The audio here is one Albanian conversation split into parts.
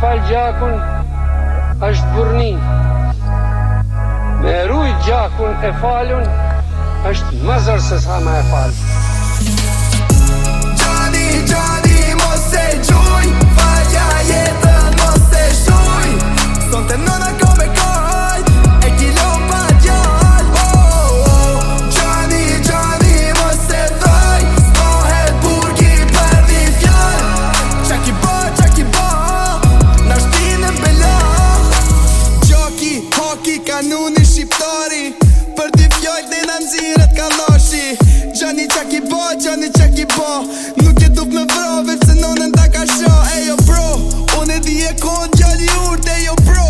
fal gjakun është burni. Me rujt gjakun e falun është mëzër se sa me e falun. Gjani, gjani, mos e gjojnë, falja jetë. qek i bo, qoni qek Nuk e dup me vro, se non ta ka sho Ejo jo, bro, unë e di e kohën gjalli urt Ejo bro,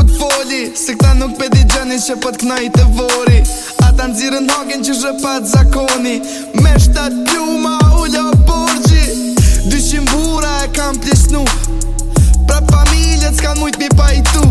foli Se këta nuk pedi gjeni që pët po këna i të vori Ata në hakin që shë pat zakoni Me shtat pjuma ullo borgji Dyshim bura e kam plisnu Pra familjet s'kan mujt mi pajtu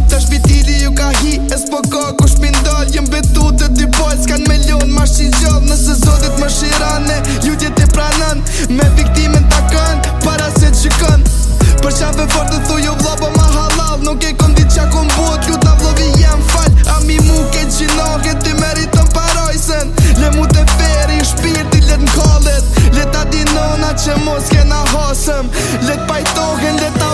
Mos që na rosëm, le të pai dogen të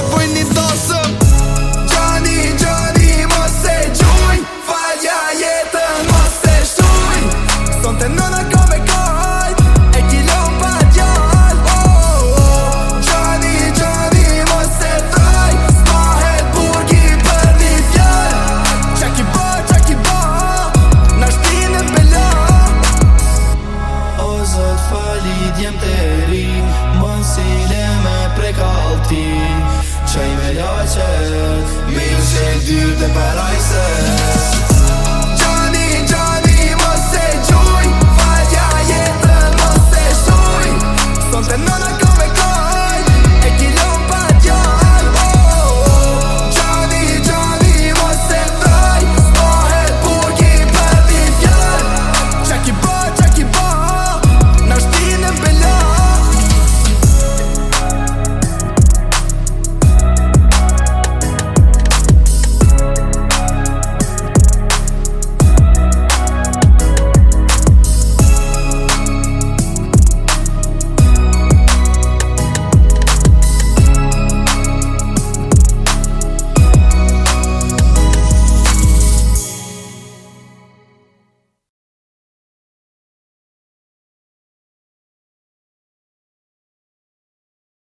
you than Paris.